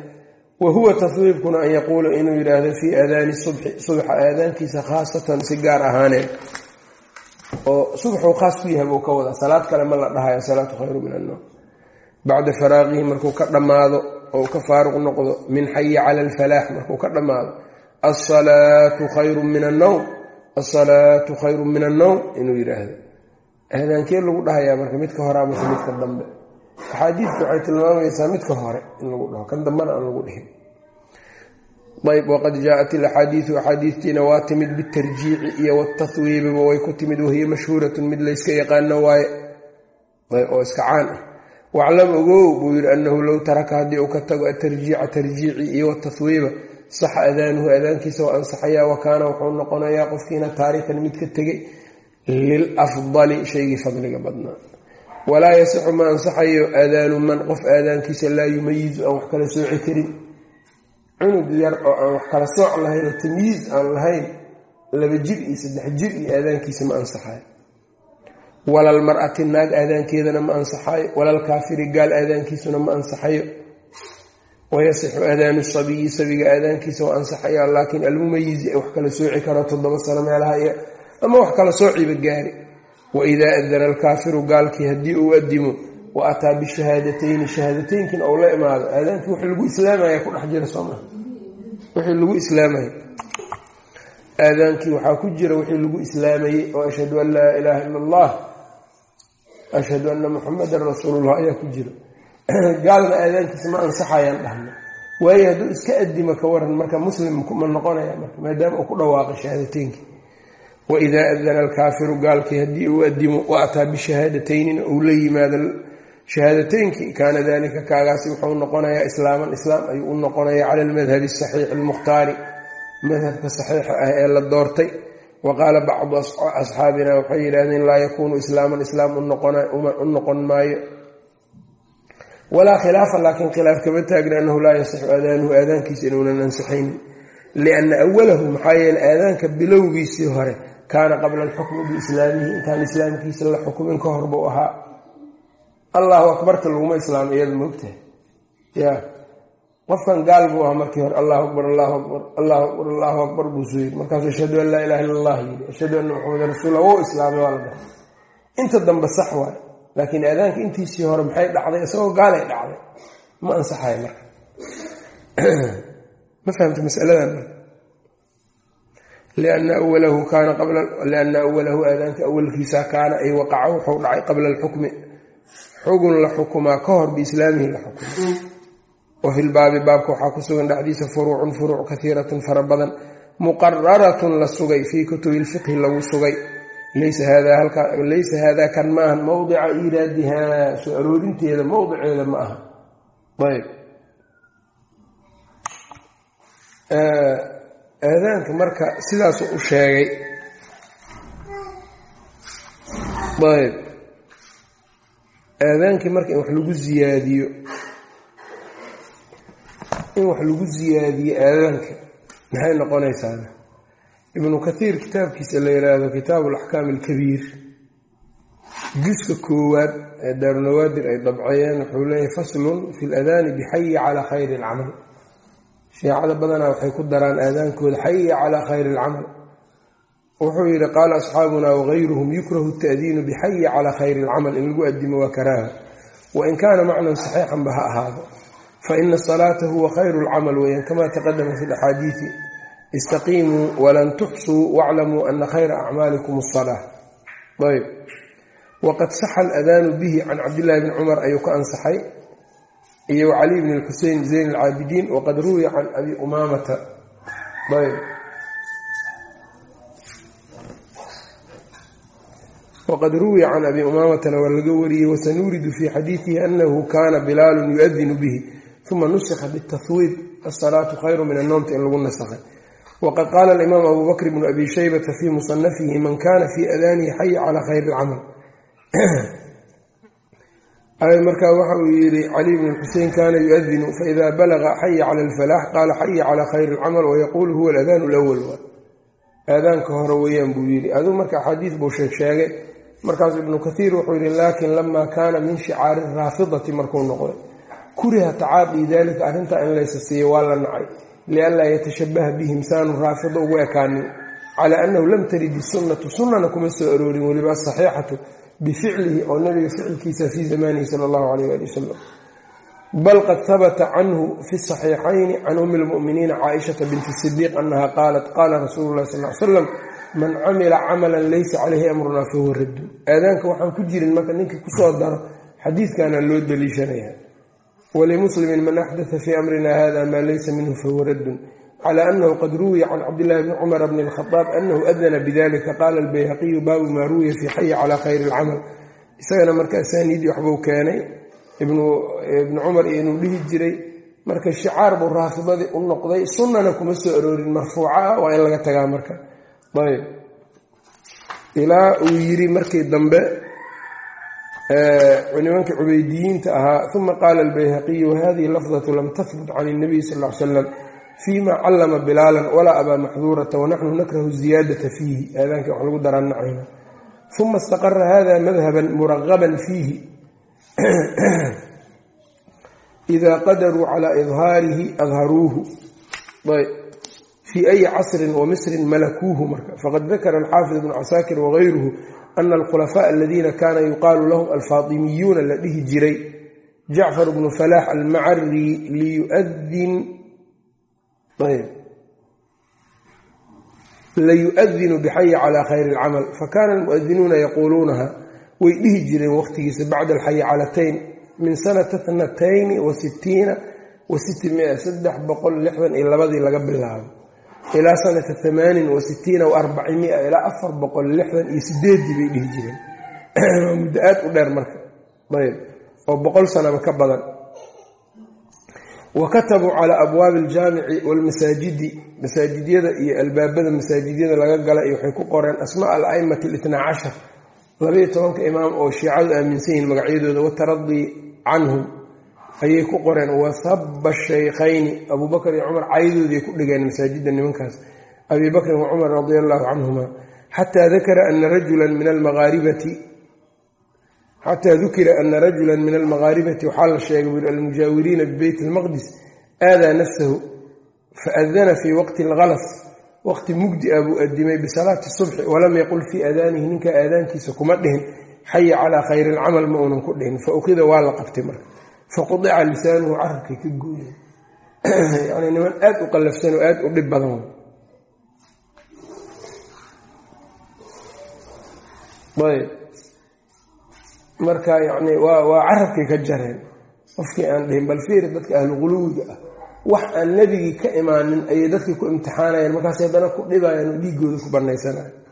wa huwa tahwiibkuna an yaquula inuu yidhaahdo fii aadaani subxi subxa aadaankiisa khaasatan si gaar ahaaneed oo subxuu khaas ku yahay buu ka wadaa. Salaad kale ma la dhahayo salaatu khayru min annowm bacda faraaqihi markuu ka dhammaado ou ka faaruq noqdo min xayi cala alfalaax markuu ka dhammaado alsalaatu khayru min annowm alsalaatu khayru min annowm inuu yidhaahdo. Aadaankee lagu dhahayaa marka midka hore amase midka dambe axaadiidku waxay tilmaamaysaa midka hore in lagu dhaho kan dambena aan lagu dhihin. Ayb waqad jaaءat ilaxaadiidu axaadiidtiina waa timid bitarjiici iyo watahwiibiba way ku timid wahiya mashhuuratun mid layska yaqaano waaye. Oo iska caan ah. Waclam ogow buu yidhi annahu low taraka haddii uu ka tago atarjiica tarjiici iyo watahwiiba saxa adaanuhu adaankiisa waa ansaxayaa wa wuxuu noqonayaa qofkiina taarikan mid ka tegay lilafdali shaygii fadliga badnaa walaa yasixu ma ansaxayo aadaanu man qof aadaankiisa laa yumayizu aan wax kala sooci karin. Cunug yar oo aan wax kala sooc lahayn oo tamyiiz aan lahayn laba jir iyo saddex jir iyo aadaankiisa ma ansaxayo walal mar'ati naag aadaankeedana ma ansaxayo walal kaafiri gaal aadaankiisuna ma ansaxayo. Wayasixu aadaanu sabiyi sabiga aadaankiisa waa ansaxaya laakiin almumayizi wax kala sooci karo toddoba sano meelaha iyo ama wax kala soociba gaari waidaa adana alkaafiru gaalkii haddii uu adimo wa ataa bishahaadatayni shahaadateynkin ou la imaado aadaankii wix lagu islaamaya ku dhex jira sooma wixii lagu islaamaya aadaankii waxaa ku jira wixii lagu islaamayey oo ashhadu an laa ilaaha ila allah ashhadu anna muxamadan rasuulullah ayaa ku jira gaalna aadaankiisa ma ansaxayaan dhahna waayo hadduu iska adimo ka waran marka muslim ma noqonaya marka maadaama uu ku dhawaaqay shahaadateynki waidaa adana alkaafiru gaalkii haddii uu adimo wa ataa bishahaadataynina uu la yimaado shahaadateynkii kaana dalika kaagaasi wuxuu noqonayaa islaaman islaam ayuu u noqonayaa cala almadhabi asaxiixi almukhtaari madhabka saxiixa ah ee la doortay wa qaala bacdu asxaabina waxay yidhahdeen laa yakuunu islaaman islaam u noqon maayo walaa khilaafa laakiin khilaaf kama taagna annahu laa yasixu aadaanuhu aadaankiisa inuunan ansixaynin lianna awalahu maxaa yeele aadaanka bilowgiisii hore kaana qabla alxukmi biislaamihi intaan islaamkiisa la xukumin ka hor buu ahaa. Allahu akbarta laguma islaamo iyada ya. Qofkan gaal buu ahaa markii hore allahu akbar allahu akbar allahu akbar allahu akbar buu soo yiri markaasuu ashhadu an laa ilaha illa allah yiri ashhadu anna maxamadan rasuullah wou islaamay waa la dhahay inta dambe sax waay laakiin aadaanka intiisii hore maxay dhacday? Isagoo gaalay dhacday. Ma ansaxayo marka. [clears throat] Ma fahamta masaladan marka lianna awalahu kaana lianna awalahu aadaanka awalkiisa kaana ay waqaca wuxuu dhacay qabla alxukmi xugun la xukumaa ka hor biislaamihi la xukumo wa fi lbaabi baabka waxaa ku sugan dhexdiisa furuucun furuuc kaiiratun fara badan muqararatun la sugay fii kutubi lfiqhi lagu sugay laysa haadaa kan maahan mowdica iiraadihaa soo aroorinteeda mowdiceeda ma aha aadaanka marka sidaasuu u sheegay. Ayb aadaankii marka in wax lagu ziyaadiyo. In wax lagu ziyaadiyo aadaanka maxay noqonaysaa? Ibnu kathiir kitaabkiisa la yidhaahdo kitaabu alaxkaam alkabiir. Juska koowaad ee daarunawaadir ay dabcayeen wuxuu leeyahay faslun fi ladaani bixayi calaa khayri alcamal shiicada badanaa waxay ku daraan aadaankooda xayi calaa khayri alcamal wuxuu yidhi qaala asxaabuna wagayruhum yukrahu ta'diinu bixayi calaa khayri alcamal. In lagu adimo waa karaaha. Wain kaana macnan saxiixanba ha ahaado. Faina asalaata huwa khayru alcamal weeyaan kama taqadama fi laxaadiidi istaqiimuu walan tuxsuu waclamuu ana khayra acmaalikum asalaa ayb waqad saxa aladaanu bihi can cabdillahi bni cumar ayuu ka ansaxay iyo cali bn xusein zayn alcaabidiin waqad ruwiya can abi umaamata. Ayb. Waqad ruwiya can abi umaamatana waa laga wariyey wasanuuridu fii xadiidihi anahu kaana bilaalun yu-adinu bihi uma nusikha bitahwiid asalaatu khayru min anoomta in lagu nasakhay. Waqad qaala alimaam abu bakr bnu abi shaybata fii musanafihi man kana fii adaanihi xaya calaa khayri lcamal [clears throat] markaa waxa uu yidhi cali bn xusein kana yu-adinu faida balaga xaya cala alfalaax qaala xaya calaa khayri lcamal wayaquulu huwa aladaan lwal aadaanka hore weeyaan buu yidhi. Aduu marka axaadiis buu sheeg sheegay. Markaasu ibnu kathiir wuxuu yidhi laakin lama kaana min shicaari raafidati markuu noqday. Kuriha tacaadii dalika arrintaa in laysa siiyo waa la nacay lianlaa yatashabaha bihim saanu raafida ugu ekaanin calaa annahu lam tarid isunnatu sunnana kuma soo aroorin weliba asaxiixatu bificlihi oo nabiga ficilkiisa fii zamanihi sala allahu alayh ali wasalam bal qad habata canhu fi saxiixayni can umi lmu'miniina caaishata binti sidiiq annaha qaalat qaala rasuulu llahi sal slam man camila camalan laysa caleyhi amrunaa fahuwa raddun aadaanka waxaan ku jirin marka ninkii ku soo daro xadiidkaana loo daliishanaya walimuslimin man axdaa fii amrina hada maa laysa minhu fahuwa raddun cala anahu qad ruwiya can cabdillahi bni cumar bni lkhadaab anahu adana bidalika qaala albayhaqiyu baabu maa ruwiya fii xayi calaa khayri lcamal isagana marka asaaniidii waxbuu keenay ibnu cumar inuu dhihi jiray marka shicaar buu raafidadii u noqday sunnana kuma soo aroorin marfuuca ah waa in laga tagaa marka ayb ilaa uu yiri markii dambe nimankii cubeydiyiinta ahaa uma qaala albayhaqiyu wahadihi lafdatu lam tahbut can اnabiy sal l slam fima callama bilaalan walaa abaa maxduurata wanaxnu nakrahu ziyaadata fiihi aadaanka wax lagu daraanacayna uma istaqara hada madhaban muragaban fiihi ida qadaruu calaa idhaarihi adharuuhu fii ayi casrin wa misrin malakuuhu marka faqad dakara alxaafid ibnu casaakir wagayruhu ana alkhulafaaء aladiina kaana yuqaalu lahum alfaatimiyuuna la dhihi jiray jacfar bnu falaax almacari liyuadin layu'adinu bixayi calaa khayri اlcamal fakana almuadinuuna yaquuluunaha way dhihi jireen waqtigiisa bacda alxayi calatayn min sanata tnatayni wa sitiina wa sitimia saddex boqol lixdan iyo labadii laga bilaabo ilaa sanata amaanin wa sitiina wa arbacimia ilaa afar boqol lixdan iyo sideedii bay dhihi jireen waa muddo aad u dheer marka ayb boqol sanaba ka badan wa katabuu calaa abwaabi aljaamici walmasaajidi masaajidyada iyo albaabada masaajidyada laga gala iyo waxay ku qoreen asmaa alaimati litnaa cashar labaiyo tobanka imaam oo shiicadu aaminsan yihiin magacyadooda wataradii canhum ayay ku qoreen. Wasaba shaykhayni abubakr iyo cumar caydoodii ku dhigeen masaajidda nimankaas. Abi bakrin wa cumar radia allahu canhuma xataa dakara ana rajulan min almaaaribati xataa dukira ana rajula min almaghaaribati waxaa la sheegay buri almujaawiriina bibeyt almaqdis aadaa nafsahu faadana fii waqti alhalas waqti mugdi ah buu adimay bisalaati subxi walam yaqul fii aadaanihi ninka aadaankiisa kuma dhihin xaya calaa khayri alcamal ma uunan ku dhihin fa waa la qabtay marka faqudica lisaanuhu carabkay ka gooyeen yani niman aada u qallafsan oo aada u dhib badan ayb marka yani waa carabkay ka jareen. Qofkii aan dhihin bal fiiri dadka ahlu quluwiga ah. Wax aan nebigii ka imaanin ayay dadkii ku imtixaanayeen markaas haddana ku dhibayaan oo dhiigooda ku banaysanayo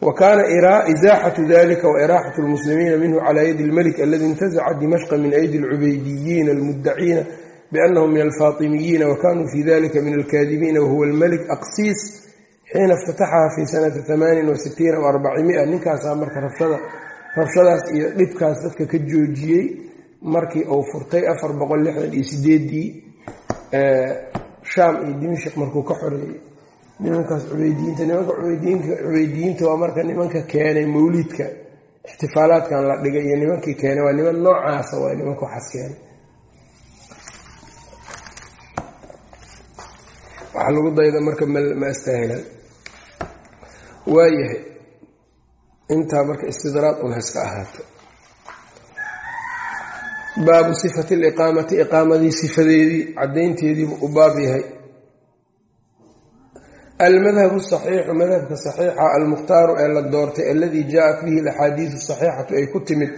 wa kaana isaaxatu dalika wa iraaxatu lmuslimiina minhu calaa yadi lmelik aladi intazaca dimashqa min aydi alcubeydiyiina almuddaciina biannahum min alfaatimiyiina wa kanuu fi dalika min alkaadibiina wahuwa almelik aqsiis. Xiina iftataxaha fi sanati amaanin wa sitiina wa arbacimia ninkaasaa marka rabshada rabshadaas iyo dhibkaas dadka ka joojiyey markii uu furtay afar boqol lixdan iyo sideedii shaam iyo dimashik markuu ka xoreeyey nimankaas cubeydiyiinta nimanka cubeydiyiinta waa marka nimanka keenay mawliidka. Ixtifaalaadkan la dhigay iyo nimankii keenay waa niman noocaasa waa nimanka waxaas keenay waxaa lagu dayda marka ma astaahilan waayahay intaa marka istidraad un haska ahaato. Baabu sifati liqaamati iqaamadii sifadeedii caddaynteediibu u baab yahay. Almadhabu saxiixu madhabka saxiixa almukhtaaru ee la doortay aladii jaaءat bihi alaxaadiisu saxiixatu ay ku timid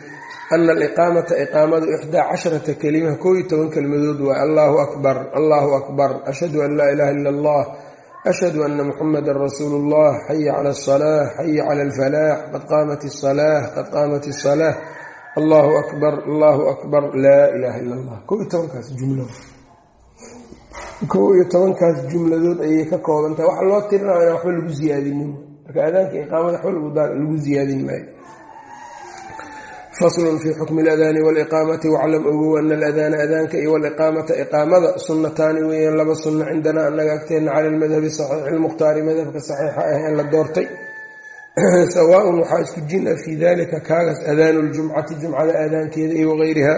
ana aliqaamata iqaamadu ixdaa casharata kelima koo iyo toban kelmadood waa allahu akbar allahu akbar ashhadu an laa ilaha ila allah ashhadu ana muxamada rasuulu اllah xaya cala aلصalaة xaya cala اlfalaax qad qaamat الصalaة qad qaamat الصalaة allahu akbar allahu akbar laa ilaha ila اllah ko iyo tobankaas jumlo kow iyo tobankaas jumladood ayay ka kooban tahay waxa loo tirinaya inaan waxba lagu ziyaadinin marka aadaanka iqaamada waxba lagu ziyaadin maayo faslun fii xukmi aladaani waliqaamati waclam ogow ana aladaana adaanka iyo waliqaamata iqaamada sunnataani weeyaan laba sunno cindanaa annaga agteenna cala lmadhabi saxiixi ilmukhtaari madhabka saxiixa ah ee la doortay. [clears throat] Sawaaun waxaa isku jin ah fii dalika kaagaas adaanu ljumcati jumcada aadaankeeda iyo wayriha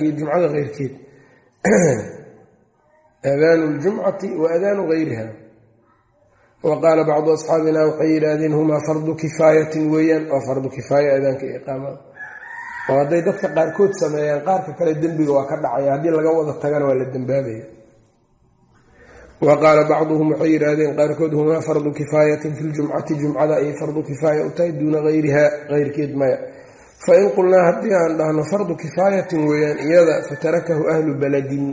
iyo jumcada heyrkeed [clears throat] adaanu ljumcati wa adaanu gayriha wa qaala bacdu asxaabina waxay yidhaahdeen humaa fardu kifaayatin weeyaan waa fardu kifaaya aadaanka iyo iqaamada oo hadday dadka qaarkood sameeyaan qaarka kale dembiga waa ka dhacaya haddii laga wada tagana waa la dembaabaya wa qaala bacduhum waxay yidhaahdeen qaarkood humaa fardu kifaayatin fi ljumcati jumcada ayay fardu kifaaya u tahay duuna hayriha heyrkeed maya fain qulnaa haddii aan dhahno fardu kifaayatin weeyaan iyada fatarakahu ahlu baladin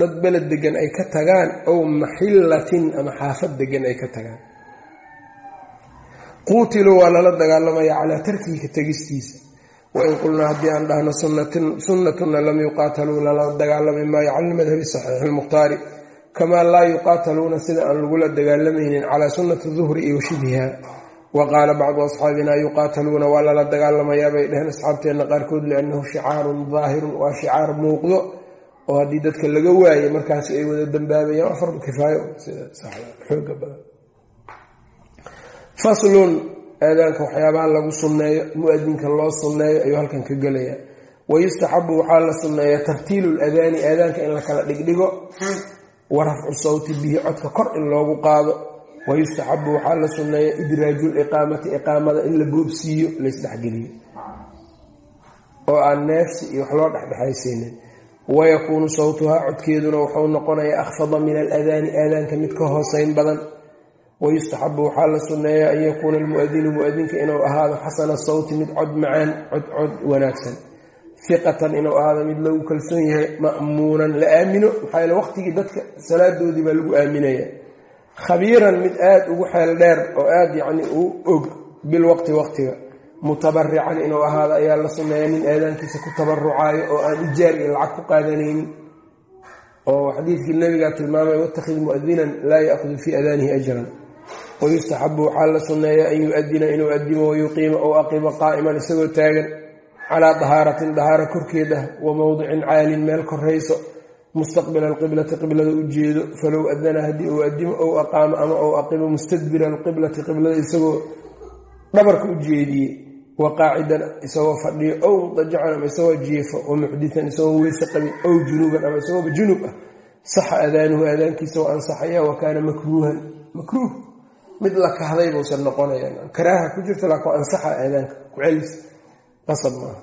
dad beled degan ay ka tagaan ow maxillatin ama xaafad degan ay ka tagaan. Quutiluu waa lala dagaalamaya calaa tarkihi ka tegistiisa wain qulnaa haddii aan dhahno sunnatuna lam yuqaataluu lala dagaalami maayo cala lmadhabi saxiixi ilmukhtaari kamaa laa yuqaataluuna sida aan lagula dagaalamaynin calaa sunnati duhri iyo shibhiha wa qaala bacdu asxaabina yuqaataluuna waa lala dagaalamayaa bay dheheen asxaabteenna qaarkood liannahu shicaarun daahirun waa shicaar muuqdo oo haddii dadka laga waayo markaasi ay wada dambaabayaan waa fardu kifaayo sida xooga badan. Faslun aadaanka waxyaabaha lagu sunneeyo mu'adinka loo sunneeyo ayuu halkan ka gelayaa. Wayustaxabu waxaa la sunneeyaa tartiilu ladaani aadaanka in la kala dhigdhigo. Wa rafcu sawti bihi codka kor in loogu qaado. Wayustaxabu waxaa la sunneeya idraaju liqaamati iqaamada in la boobsiiyo laysdhexgeliyo oo aan neefsi iyo wax loo dhexdhexaysiinin wayakuunu sawtuhaa codkeeduna wuxuu noqonayaa akhfada min aladaani aadaanka mid ka hooseyn badan wayustaxabu waxaa la sunneeyaa an yakuuna almuadinu muadinka inuu ahaado xasana sawti mid cod macaan cod cod wanaagsan fiqatan inuu ahaado mid lagu kalsoon yahay ma'muunan la aamino maxaa yeele waqtigii dadka salaadoodii baa lagu aaminaya khabiiran mid aada ugu xeel dheer oo aada yacni u og bilwaqti waqtiga mutabarican inuu ahaado ayaa la sunneeya nin aadaankiisa ku tabarucaayo oo aan ijaar iyo lacag ku qaadanaynin oo xadiidkii nabigaa tilmaamay watakhid muadinan laa yaahudu fii adaanihi ajran. Wayustaxabu waxaa la sunneeyaa an yu-adina inuu adimo wayuqiima ou aqibo qaa'iman isagoo taagan calaa dahaaratin dahaara korkeed ah wa mowdicin caalin meel korayso mustaqbila alqiblati qiblada u jeedo falow adana haddii uu adimo ou aqaamo ama ou aqimo mustadbira alqiblati qiblada isagoo dhabarka u jeediyey wa qaacidan isagoo fadhiyo ow mudajacan ama isagoo jiifo wa muxditan isagoo weyse qabin ow junuuban ama isagooba junub ah. Saxa adaanuhu aadaankiisa wa ansaxaya wa kaana makruuhan. Makruuh? Mid la kahday buusan noqonaya karaaha ku jirta laakin ansaxa aadaanka ku celis. Qasab maaha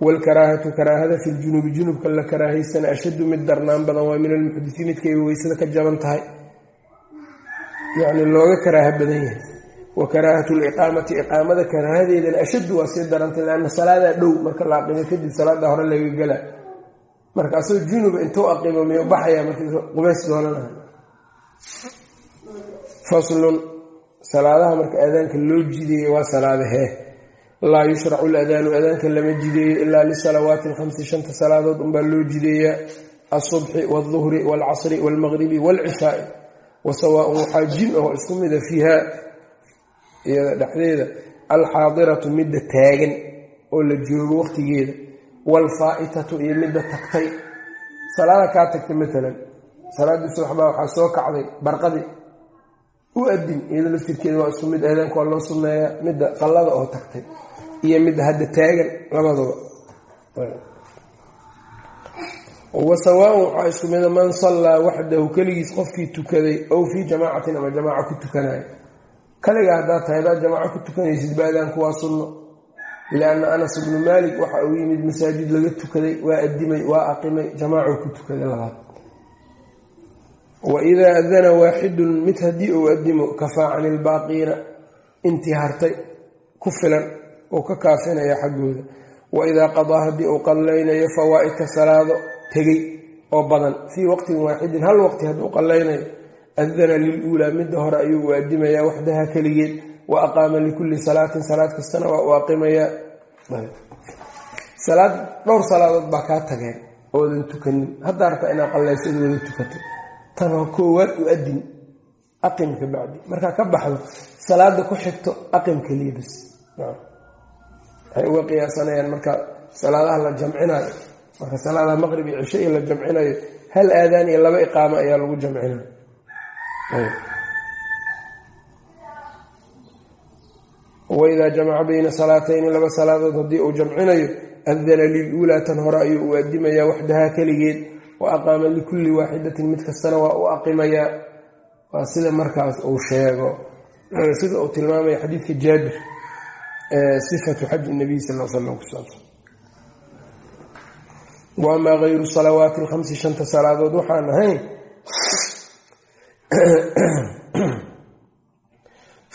waalkaraahatu karaahada fi ljunubi junubka la karaahaysana ashaddu mid darnaan badan waa min almuxdisi midkay weysada ka jaban tahay. Yacni looga karaaha badan yahay wa karaahatu liqaamati iqaamada karaahadeedana ashaddu waa sii darantay leanna salaadaa dhow marka la aqimo kadib salaada hore laga gala. Marka junuba intuu aqimo miyuu baxaya marka qubays doonanaha faslun salaadaha marka aadaanka loo jideeyey waa salaadahee laa yushracu ladaanu adaanka lama jideeyo ilaa lisalawaati alhamsi shanta salaadood unbaa loo jideeyaa. Alsubxi walduhri waalcasri waalmaqribi waalcishaai wa sawaaun waxaa jin oo isku mida fiiha iyada dhexdeeda alxaadiratu midda taagan oo la joogo waqtigeeda waalfaa'itatu iyo midda tagtay. Salaada kaa tagtay maalan salaaddii subaxbaa waxaa soo kacday barqadii. U adin iyada laftirkeeda waa isku mid aadaanka waa loo sunneeyaa midda qallada oo tagtay iyo midda hadda taagan labadaba wa sawaaun waxaa isku mida man sallaa waxdahu keligiis qofkii tukaday ow fii jamaacatin ama jamaaca ku tukanayo kaliga haddaad tahay haddaad jamaaco ku tukanaysid baadaanku waa sunno. Lianna anas ibnu maalik waxa uu yimid masaajid laga tukaday waa adimay waa aqimay jamaacuu ku tukaday labaad. Waidaa adana waaxidun mid haddii uu adimo kafaa cani ilbaaqiina intii hartay ku filan oo ka kaafinaya xaggooda. Waidaa qadaa haddii uu qallaynayo fawaa'idka salaado tegey oo badan. Fii waqtin waaxidin hal waqti hadduu qallaynayo adana liluulaa midda hore ayuu waadimayaa waxdaha keligeed wa aqaama likulli salaatin salaad kastana waa salaad dhowr salaadood baa kaa tageen oodan tukanin haddaa rabtaa inaad qallaysid wada tukato tanoo koowaad u adin aqim ka bacdi markaa ka baxdo salaada ku xigto aqim keliya bas waxay uga qiyaasanayaan marka salaadaha la jamcinayo marka salaadaha maqrib iyo cisho iyo la jamcinayo hal aadaan iyo laba iqaamo ayaa lagu jamcinayo waidaa jamaca bayna salaatayni laba salaadood haddii uu jamcinayo adana liluulaa tan hore ayuu u adimayaa waxdahaa keligeed wa aqaama likulli waaxidatin mid kastana waa u aqimayaa waa sida markaas uu sheego. [clears throat] Sida uu tilmaamaya xadiidka jaabir sifatu xaji nabiy sal slam kusaabsan wa amaa hayru salawaati alkhamsi shanta salaadood waxaan ahayn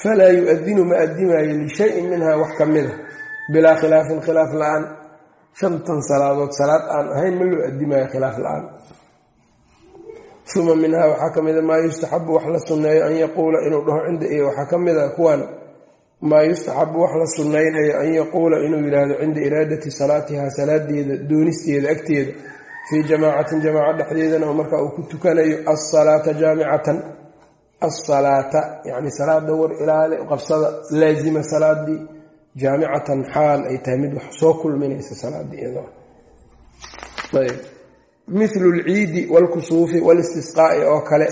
falaa yu-adinu ma adimaayo lishayin minhaa wax ka mida bilaa khilaafin khilaaf la'aan shantan salaadood salaad aan ahayn ma loo adimaayo khilaaf la'aan uma minhaa waxaa ka mida maa yustaxabu wax la sunneeyo an yaquula inuu dhaho cinda iyo waxaa ka mida kuwan maa yustaxabu wax la sunnaynayo an yaquula inuu yidhaahdo cinda iraadati salaatihaa salaadeeda doonisteeda agteeda fii jamaacatin jamaaca dhexdeedana oo markaa uu ku tukanayo asalaata jaamicatan asalaata yani salaada war ilaali qabsada laazima salaadii jaamicatan xaal ay tahay mid wax soo kulminaysa salaadii iyadoo ayb milu lciidi wlkusuufi walistisqaai oo kale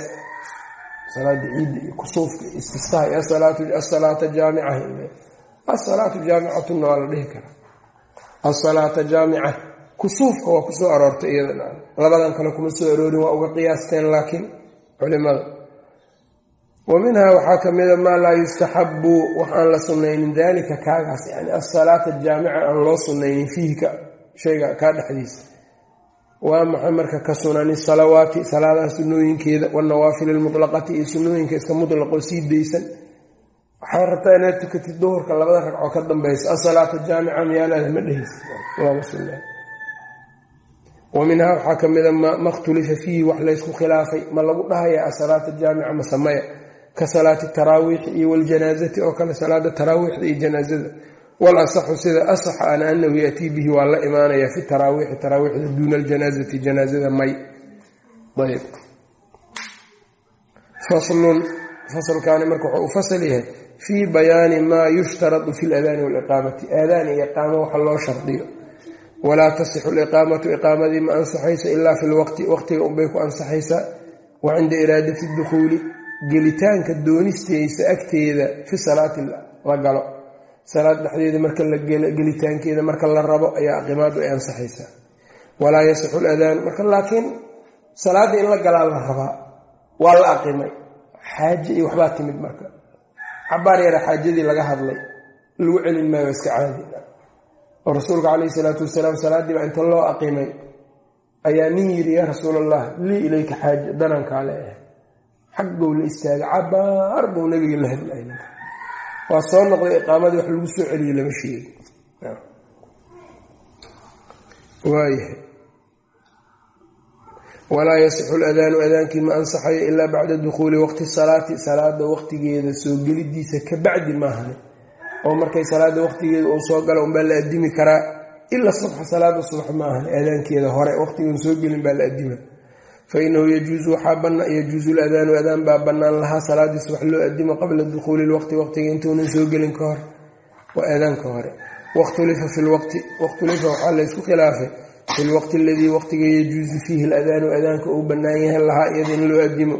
salaada ciidda iyo kusuufka istisqaa asalaata jaamica asalaatu jaamicatuna waa la dhihi karaa asalaata jaamica kusuufka waa ku soo aroortay iyada labadan kale kuma soo aroorin waa uga qiyaasteen laakiin culimada. Wa minhaa waxaa ka mida maa laa yustaxabu waxaan la sunnaynin dalika kaagaas yani asalaata jaamica aan loo sunnaynin fiihka shayga kaa dhexdiisa. Waa maxay marka ka sunani salawaati salaadaha sunooyinkeeda wanawaafil lmutlaqati iyo sunooyinka iska mutlaqoo sii daysan. Waxaa rabtaa inaad tukatid duhurka labada ragcoo ka dambaysa. Asalaata jaamica miyaalaada ma dhehaysa wa minhaa waxaa ka mida ma khtulifa fiihi wax laysku khilaafay ma lagu dhahaya asalaata jaamica masamaya ka salaati taraawiixi iyo waljanaazati oo kale salaada taraawiixda iyo janaazada. Wal sida asaxa ana anahu yatii bihi waa la imaanaya fi taraawiixi taraawiixda duuna aljanaazati janaazada may. Ayb faslun fasalkaani marka wuxuu u fasal yahay fii bayaani maa yushtaradu fi ladaani waliqaamati aadaan iyo iqaamo waxa loo shardiyo walaa tasixu liqaamatu iqaamadii ma ansaxayso ilaa fi lwaqti waqtiga unbay ku ansaxaysaa wa cinda iraadati dukhuuli gelitaanka doonisteysa agteeda fi salaati la galo. Salaad dhexdeeda marka gelitaankeeda marka la rabo ayaa aqimaadu ay ansaxaysaa walaa yasixu ladaan marka laakiin salaadda in la galaa la rabaa waa la aqimay xaaje iyo waxbaa timid marka. Cabaar yara xaajadii laga hadlay lagu celin maayo iska caadi oo rasuulka caleyhi salaatu wasalaam salaadiiba inta loo aqimay ayaa nin yidhi yaa rasuul allah lii ilayka xaaje danankaale ah xaggow la istaagay cabaar buu nabiga la hadlay. Waa soo noqday iqaamadii wax lagu soo celiyey lama sheegi waayahay. Walaa yasixu ladaanu adaankii ma ansaxayo ilaa bacda dukhuuli waqti salaati. Salaada waqtigeeda soo gelidiisa ka bacdi maahane oo markay salaada waqtigeeda uu soo gala unbaa la adimi karaa ila subxa salaada subax maahane adaankeeda hore waqtigan soo gelin baa la adima fainahu yajuusu ladaanu adaan baa bannaan lahaa salaadii subax loo adimo qabla dukhuuli lwaqti waqtiga intuunan soo gelin ka hor waa aadaanka hore. Wakhtulifa fi lwaqti wakhtulifa waxaa laysku khilaafay fi lwaqti aladii waqtiga yajuusu fiihi ladaanu adaanka uu bannaan yahay lahaa iyada in loo adimo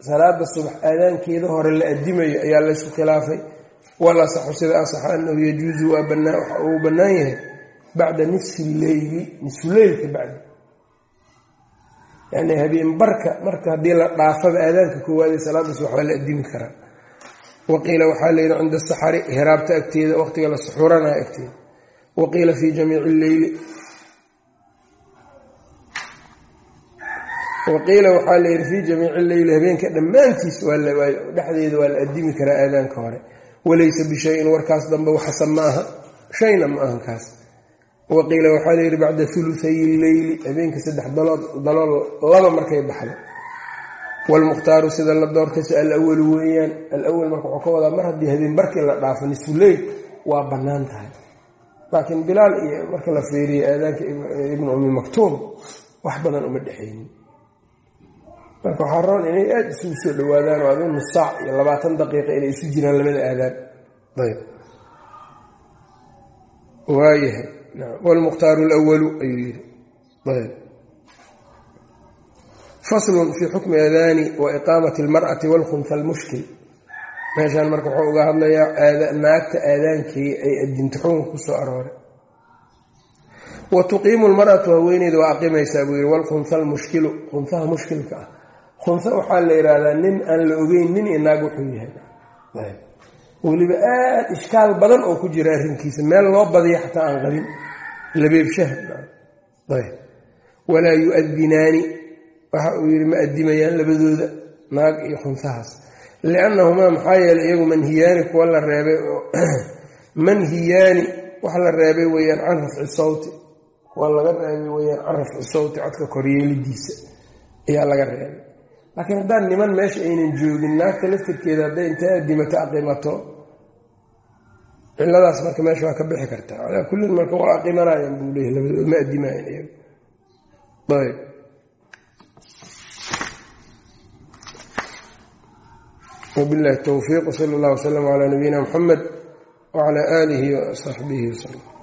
salaada subax aadaankeeda hore la adimayo ayaa laysku khilaafay. Wal asaxu sida asaxa anahu yajuusu waxa uu bannaan yahay bacda nisfi leyli nisfuleylka bacdi. Yani habeen barka marka haddii la dhaafaba aadaanka koowaadee salaada subax waa la adimi karaa waqiila waxaa layidhi cinda saxari hiraabta agteeda waqtiga la suxuranaya agteeda. Waqiila fii jamiici leyli waqiila waxaa layidhi fii jamiici leyli habeenka dhammaantiis dhexdeeda waa la adimi karaa aadaanka hore. Walaysa bishayin warkaas dambe waxasan ma aha. Shayna ma ahan kaas. Waqiila waxaa la yidhi bacda uluay leyli habeenka saddex dalool laba markay baxdo. Wlmukhtaaru sida la doortayse alawalu weeyaan. Alawal marka wuxuu ka wadaa mar haddii habeen barkii la dhaafo nisfuleyl waa bannaan tahay. Laakiin bilaal iyo marka la fiiriyo aadaanka ibnu umi maktuum wax badan uma dhexaynin marka waxaa roon inay aada isugu soo dhawaadaan oo aduu nus iyo labaatan daqiiqa inay isu jiraan labada aadaan. Ayb waayahay. Wlmukhtaaru lwalu ayuu yidhi faslun fii xukmi aadaani wa iqaamati almar'ati walkhunha almushkil meeshaan marka wuxuu uga hadlayaa naagta aadaankii ay adinta xukunka ku soo arooray. Wa tuqiimu lmar'atu haweeneyda waa aqimaysaa buu yidhi walkhunha almushkilu khunhaha mushkilka ah khunha waxaa la yidhaahdaa nin aan la ogeyn nin iyo naag wuxuu yahay. Weliba aada ishkaal badan oo ku jira arrinkiisa meel loo badiya xataa aan qabin. Labeebshaha walaa yuadinaani waxa uu yidhi ma adimayaan labadooda naag iyo khunhahaas liannahumaa maxaa yeelay iyagu manhiyaani kuwa la reebay [clears throat] manhiyaani wax la reebay weyaan can rafci sawti. Kuwa laga reebay weyaan can rafci sawti codka koryeelidiisa ayaa laga reebay laakiin haddaan niman meesha aynan joogin naagta laftirkeeda hadday intay adimato aqimato ciladaas marka meesha waa ka bixi kartaa calaa kullin marka waa aqimanayaan buu leeyahy labadood ma adimayan iyagu ayb wbillahi towfiiq wsala allah wslam calaa nabiyina muxamed wcala aalihi wasaxbihi wslm